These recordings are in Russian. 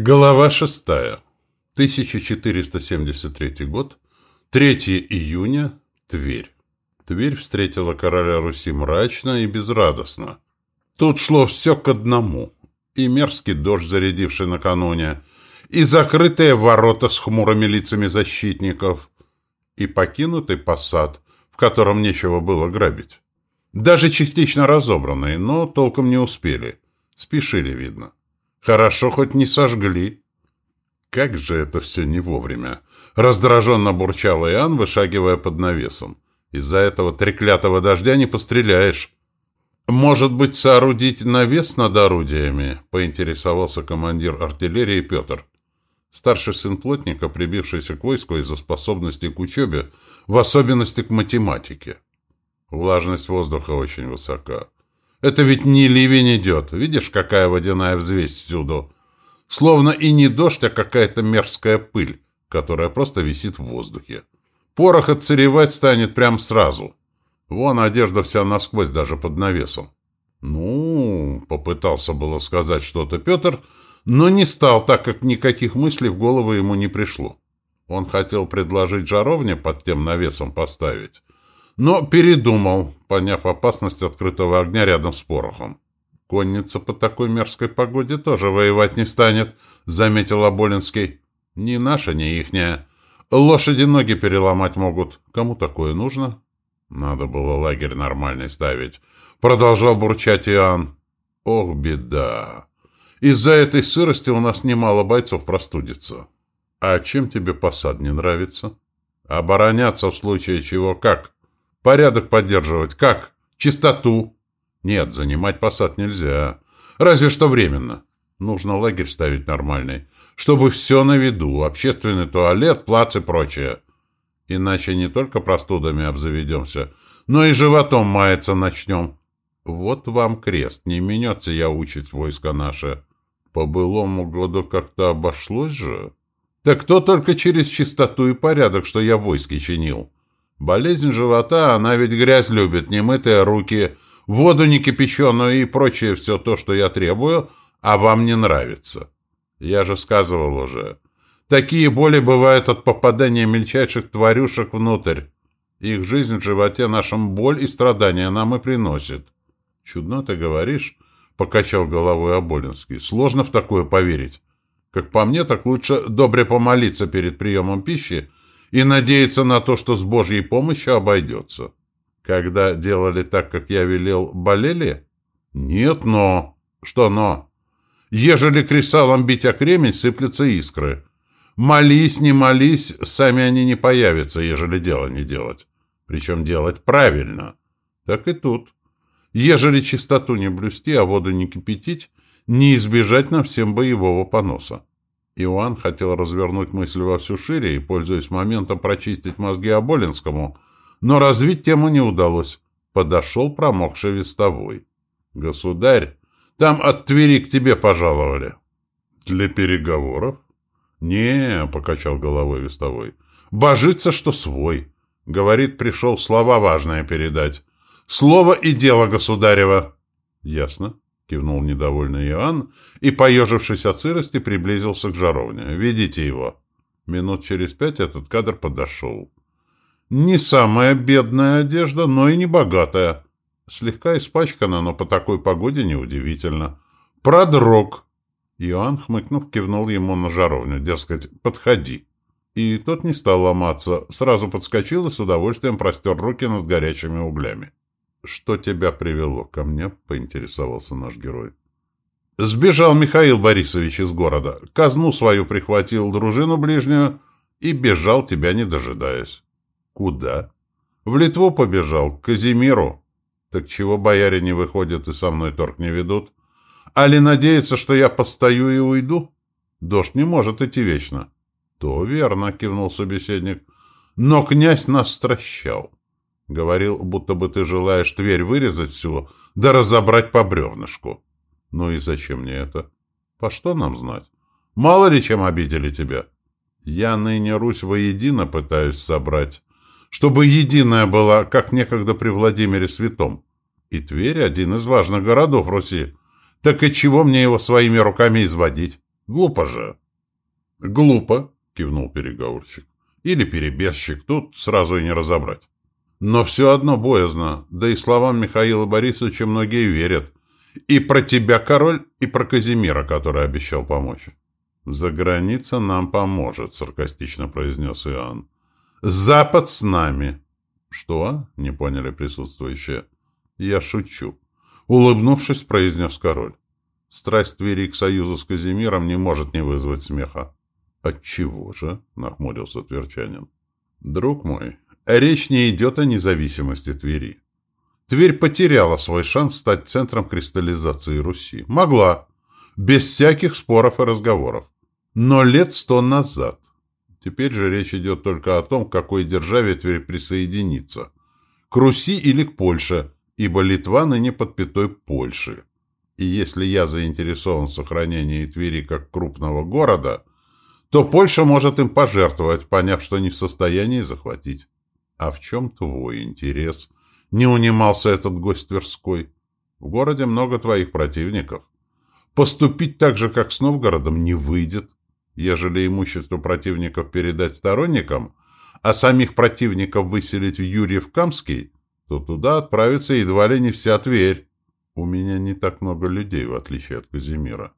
Глава шестая. 1473 год. 3 июня. Тверь. Тверь встретила короля Руси мрачно и безрадостно. Тут шло все к одному. И мерзкий дождь, зарядивший накануне, и закрытые ворота с хмурыми лицами защитников, и покинутый посад, в котором нечего было грабить. Даже частично разобранный, но толком не успели. Спешили, видно. Хорошо, хоть не сожгли. Как же это все не вовремя. Раздраженно бурчал Иоанн, вышагивая под навесом. Из-за этого треклятого дождя не постреляешь. «Может быть, соорудить навес над орудиями?» — поинтересовался командир артиллерии Петр. Старший сын плотника, прибившийся к войску из-за способностей к учебе, в особенности к математике. Влажность воздуха очень высока. Это ведь не ливень идет. Видишь, какая водяная взвесь всюду? Словно и не дождь, а какая-то мерзкая пыль, которая просто висит в воздухе. Порох отсыревать станет прям сразу. Вон одежда вся насквозь, даже под навесом. Ну, попытался было сказать что-то Петр, но не стал, так как никаких мыслей в голову ему не пришло. Он хотел предложить жаровне под тем навесом поставить, но передумал, поняв опасность открытого огня рядом с порохом. «Конница по такой мерзкой погоде тоже воевать не станет», — заметил Аболинский. «Ни наша, ни ихняя. Лошади ноги переломать могут. Кому такое нужно?» «Надо было лагерь нормальный ставить», — продолжал бурчать Иоанн. «Ох, беда! Из-за этой сырости у нас немало бойцов простудится». «А чем тебе посад не нравится?» «Обороняться в случае чего как?» Порядок поддерживать. Как? Чистоту? Нет, занимать посад нельзя. Разве что временно. Нужно лагерь ставить нормальный. Чтобы все на виду. Общественный туалет, плац и прочее. Иначе не только простудами обзаведемся, но и животом маяться начнем. Вот вам крест. Не менется я учить войско наше. По былому году как-то обошлось же. Так кто только через чистоту и порядок, что я в войске чинил. Болезнь живота, она ведь грязь любит, немытые руки, воду не кипяченую и прочее все то, что я требую, а вам не нравится. Я же сказывал уже. Такие боли бывают от попадания мельчайших тварюшек внутрь. Их жизнь в животе нашем боль и страдания нам и приносит. Чудно ты говоришь, — покачал головой Аболинский. Сложно в такое поверить. Как по мне, так лучше добре помолиться перед приемом пищи, и надеяться на то, что с Божьей помощью обойдется. Когда делали так, как я велел, болели? Нет, но... Что но? Ежели кресалом бить о кремень, сыплются искры. Молись, не молись, сами они не появятся, ежели дело не делать. Причем делать правильно. Так и тут. Ежели чистоту не блюсти, а воду не кипятить, не избежать нам всем боевого поноса. Иоанн хотел развернуть мысль во всю шире и, пользуясь моментом, прочистить мозги Оболинскому, но развить тему не удалось. Подошел промокший вестовой. «Государь, там от Твери к тебе пожаловали». «Для переговоров?» «Не», — покачал головой вестовой. «Божится, что свой». Говорит, пришел слова важные передать. «Слово и дело, государева». «Ясно», — кивнул недовольный Иоанн и, поежившись от сырости, приблизился к жаровне. «Ведите его». Минут через пять этот кадр подошел. Не самая бедная одежда, но и не богатая. Слегка испачкана, но по такой погоде неудивительно. «Продрог!» Иоанн, хмыкнув, кивнул ему на жаровню, дескать, «подходи». И тот не стал ломаться, сразу подскочил и с удовольствием простер руки над горячими углями. «Что тебя привело ко мне?» — поинтересовался наш герой. «Сбежал Михаил Борисович из города, казну свою прихватил, дружину ближнюю и бежал, тебя не дожидаясь». «Куда?» «В Литву побежал, к Казимиру». «Так чего бояре не выходят и со мной торг не ведут? А ли надеется, что я постою и уйду? Дождь не может идти вечно». «То верно», — кивнул собеседник. «Но князь нас стращал». Говорил, будто бы ты желаешь Тверь вырезать всю, да разобрать по бревнышку. Ну и зачем мне это? По что нам знать? Мало ли чем обидели тебя. Я ныне Русь воедино пытаюсь собрать, чтобы единая была, как некогда при Владимире Святом. И Тверь — один из важных городов Руси. Так и чего мне его своими руками изводить? Глупо же. Глупо, кивнул переговорщик. Или перебежчик, тут сразу и не разобрать. Но все одно боязно, да и словам Михаила Борисовича многие верят. И про тебя, король, и про Казимира, который обещал помочь. «За граница нам поможет», — саркастично произнес Иоанн. «Запад с нами». «Что?» — не поняли присутствующие. «Я шучу». Улыбнувшись, произнес король. Страсть Твери к союзу с Казимиром не может не вызвать смеха. «Отчего же?» — нахмурился Тверчанин. «Друг мой, речь не идет о независимости Твери. Тверь потеряла свой шанс стать центром кристаллизации Руси. Могла, без всяких споров и разговоров. Но лет сто назад. Теперь же речь идет только о том, к какой державе Тверь присоединится. К Руси или к Польше, ибо Литва ныне под пятой Польши. И если я заинтересован в сохранении Твери как крупного города, то Польша может им пожертвовать, поняв, что не в состоянии захватить. А в чем твой интерес? Не унимался этот гость Тверской. В городе много твоих противников. Поступить так же, как с Новгородом, не выйдет ежели имущество противников передать сторонникам, а самих противников выселить в Юрьев-Камский, то туда отправится едва ли не вся Тверь. У меня не так много людей, в отличие от Казимира.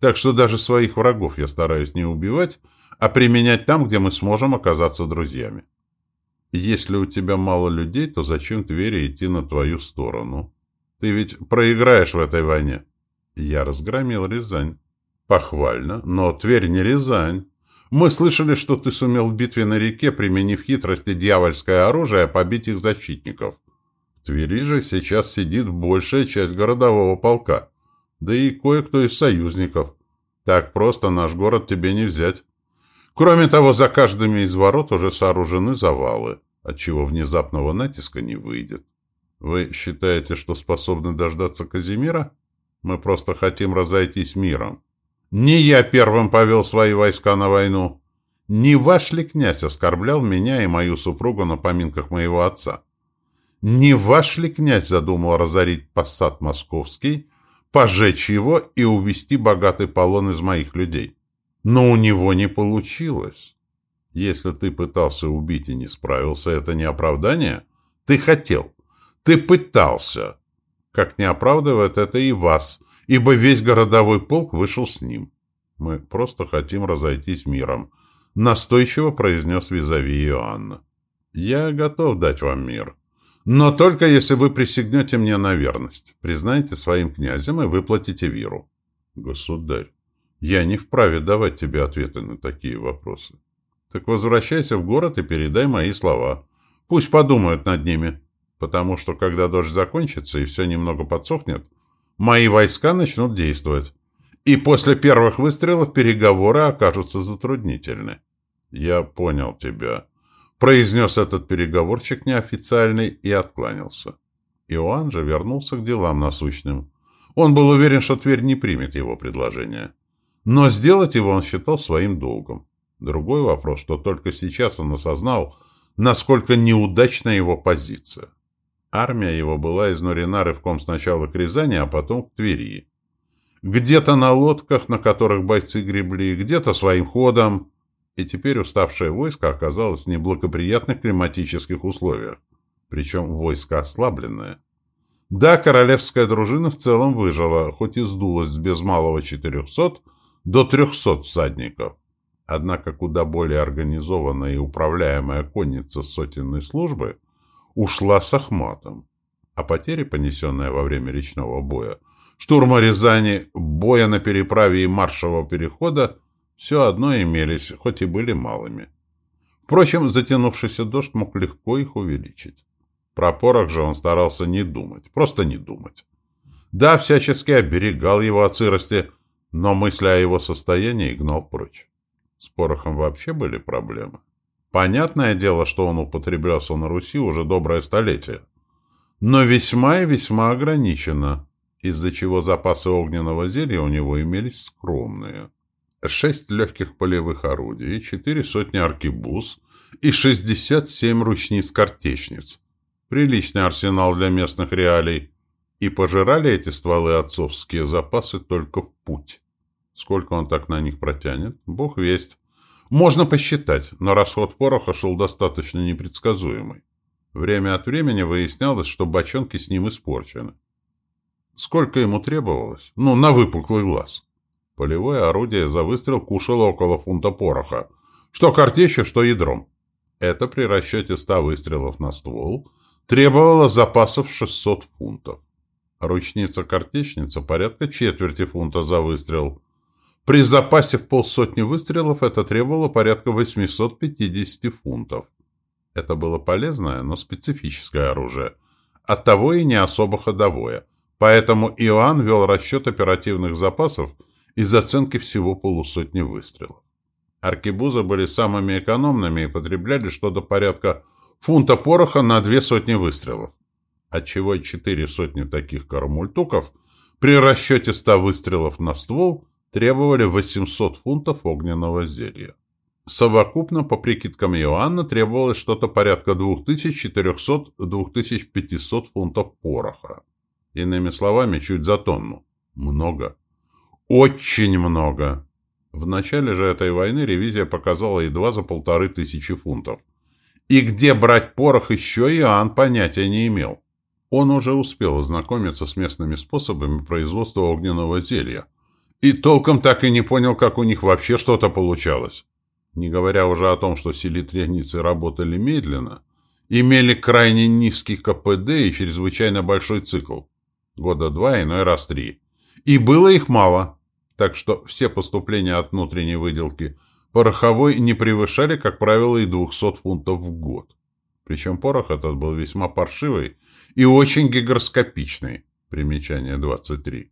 Так что даже своих врагов я стараюсь не убивать, а применять там, где мы сможем оказаться друзьями. Если у тебя мало людей, то зачем Твери идти на твою сторону? Ты ведь проиграешь в этой войне. Я разгромил Рязань. Похвально, но Тверь не Рязань. Мы слышали, что ты сумел в битве на реке, применив хитрость и дьявольское оружие, побить их защитников. В Твери же сейчас сидит большая часть городового полка, да и кое-кто из союзников. Так просто наш город тебе не взять. Кроме того, за каждыми из ворот уже сооружены завалы, отчего внезапного натиска не выйдет. Вы считаете, что способны дождаться Казимира? Мы просто хотим разойтись миром. Не я первым повел свои войска на войну. Не ваш ли князь оскорблял меня и мою супругу на поминках моего отца? Не ваш ли князь задумал разорить посад московский, пожечь его и увести богатый полон из моих людей? Но у него не получилось. Если ты пытался убить и не справился, это не оправдание? Ты хотел. Ты пытался. Как не оправдывает это и вас, ибо весь городовой полк вышел с ним. Мы просто хотим разойтись миром, настойчиво произнес визави Иоанна. Я готов дать вам мир, но только если вы присягнете мне на верность, признаете своим князем и выплатите виру. Государь, я не вправе давать тебе ответы на такие вопросы. Так возвращайся в город и передай мои слова. Пусть подумают над ними, потому что когда дождь закончится и все немного подсохнет, мои войска начнут действовать. И после первых выстрелов переговоры окажутся затруднительны. «Я понял тебя», — произнес этот переговорщик неофициальный и откланялся. Иоанн же вернулся к делам насущным. Он был уверен, что Тверь не примет его предложение. Но сделать его он считал своим долгом. Другой вопрос, что только сейчас он осознал, насколько неудачна его позиция. Армия его была изнурена рывком сначала к Рязани, а потом к Твери. Где-то на лодках, на которых бойцы гребли, где-то своим ходом. И теперь уставшее войско оказалось в неблагоприятных климатических условиях. Причем войско ослабленное. Да, королевская дружина в целом выжила, хоть и сдулась с без малого 400 до 300 всадников. Однако куда более организованная и управляемая конница сотенной службы – ушла с Ахматом. А потери, понесенные во время речного боя, штурма Рязани, боя на переправе и маршевого перехода, все одно имелись, хоть и были малыми. Впрочем, затянувшийся дождь мог легко их увеличить. Про порох же он старался не думать, просто не думать. Да, всячески оберегал его от сырости, но мысля о его состоянии гнал прочь. С порохом вообще были проблемы. Понятное дело, что он употреблялся на Руси уже доброе столетие. Но весьма и весьма ограничено, из-за чего запасы огненного зелья у него имелись скромные. Шесть легких полевых орудий, четыре сотни аркебуз и шестьдесят семь ручниц-картечниц. Приличный арсенал для местных реалий. И пожирали эти стволы отцовские запасы только в путь. Сколько он так на них протянет? Бог весть. Можно посчитать, но расход пороха шел достаточно непредсказуемый. Время от времени выяснялось, что бочонки с ним испорчены. Сколько ему требовалось? Ну, на выпуклый глаз. Полевое орудие за выстрел кушало около фунта пороха. Что картечью, что ядром. Это при расчете 100 выстрелов на ствол требовало запасов 600 фунтов. Ручница-картечница порядка четверти фунта за выстрел. При запасе в полсотни выстрелов это требовало порядка 850 фунтов. Это было полезное, но специфическое оружие. Оттого и не особо ходовое. Поэтому Иоанн вел расчет оперативных запасов из оценки всего полусотни выстрелов. Аркебузы были самыми экономными и потребляли что-то порядка фунта пороха на две сотни выстрелов, отчего четыре сотни таких кармультуков при расчете ста выстрелов на ствол требовали 800 фунтов огненного зелья. Совокупно, по прикидкам Иоанна, требовалось что-то порядка 2400-2500 фунтов пороха. Иными словами, чуть за тонну. Много. Очень много. В начале же этой войны ревизия показала едва за полторы тысячи фунтов. И где брать порох еще Иоанн понятия не имел. Он уже успел ознакомиться с местными способами производства огненного зелья. И толком так и не понял, как у них вообще что-то получалось. Не говоря уже о том, что селитряницы работали медленно, имели крайне низкий КПД и чрезвычайно большой цикл. Года два, иной раз три. И было их мало так что все поступления от внутренней выделки пороховой не превышали, как правило, и 200 фунтов в год. Причем порох этот был весьма паршивый и очень гигроскопичный, примечание 23,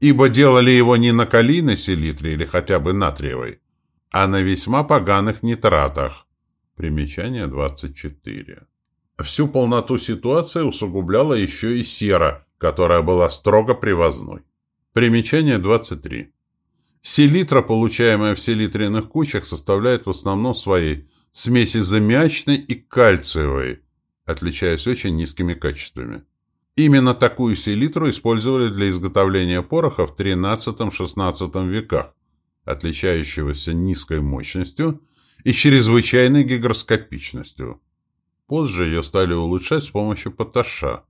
ибо делали его не на калийной селитре или хотя бы натриевой, а на весьма поганых нитратах, примечание 24. Всю полноту ситуации усугубляла еще и сера, которая была строго привозной. Примечание 23. Селитра, получаемая в селитренных кучах, составляет в основном своей смеси замячной и кальциевой, отличаясь очень низкими качествами. Именно такую селитру использовали для изготовления пороха в XIII-XVI веках, отличающегося низкой мощностью и чрезвычайной гигроскопичностью. Позже ее стали улучшать с помощью поташа,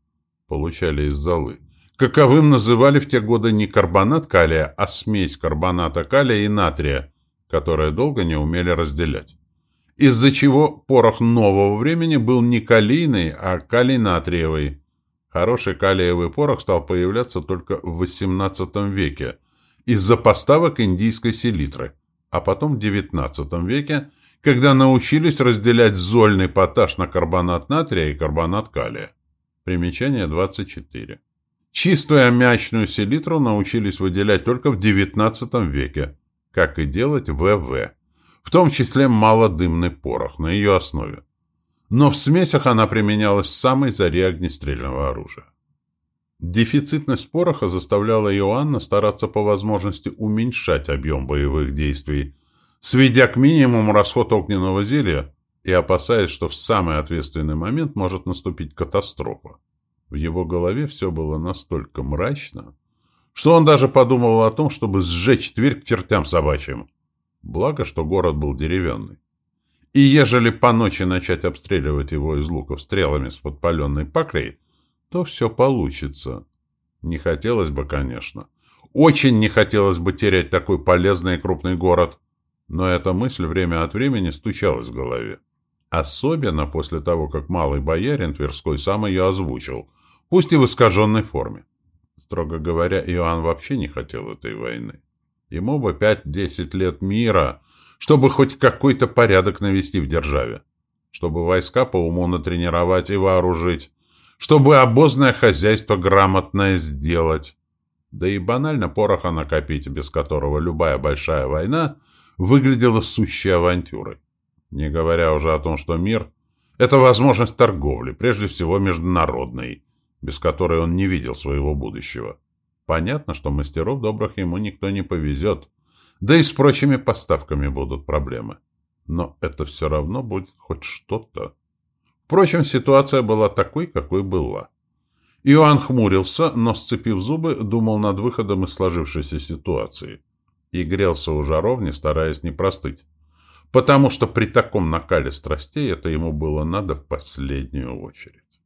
получали из золы каковым называли в те годы не карбонат калия, а смесь карбоната калия и натрия, которые долго не умели разделять. Из-за чего порох нового времени был не калийный, а калий-натриевый. Хороший калиевый порох стал появляться только в XVIII веке из-за поставок индийской селитры, а потом в XIX веке, когда научились разделять зольный поташ на карбонат натрия и карбонат калия. Примечание 24. Чистую аммиачную селитру научились выделять только в XIX веке, как и делать ВВ, в том числе малодымный порох на ее основе. Но в смесях она применялась с самой зари огнестрельного оружия. Дефицитность пороха заставляла Иоанна стараться по возможности уменьшать объем боевых действий, сведя к минимуму расход огненного зелья и опасаясь, что в самый ответственный момент может наступить катастрофа. В его голове все было настолько мрачно, что он даже подумывал о том, чтобы сжечь Тверь к чертям собачьим. Благо, что город был деревянный. И ежели по ночи начать обстреливать его из луков стрелами с подпаленной паклей, то все получится. Не хотелось бы, конечно. Очень не хотелось бы терять такой полезный и крупный город. Но эта мысль время от времени стучалась в голове. Особенно после того, как малый боярин Тверской сам ее озвучил, пусть и в искаженной форме. Строго говоря, Иоанн вообще не хотел этой войны. Ему бы пять-десять лет мира, чтобы хоть какой-то порядок навести в державе, чтобы войска по уму натренировать и вооружить, чтобы обозное хозяйство грамотное сделать. Да и банально пороха накопить, без которого любая большая война выглядела сущей авантюрой. Не говоря уже о том, что мир — это возможность торговли, прежде всего международной, без которой он не видел своего будущего. Понятно, что мастеров добрых ему никто не повезет, да и с прочими поставками будут проблемы. Но это все равно будет хоть что-то. Впрочем, ситуация была такой, какой была. Иоанн хмурился, но, сцепив зубы, думал над выходом из сложившейся ситуации. и грелся у жаровни, стараясь не простыть. Потому что при таком накале страстей это ему было надо в последнюю очередь.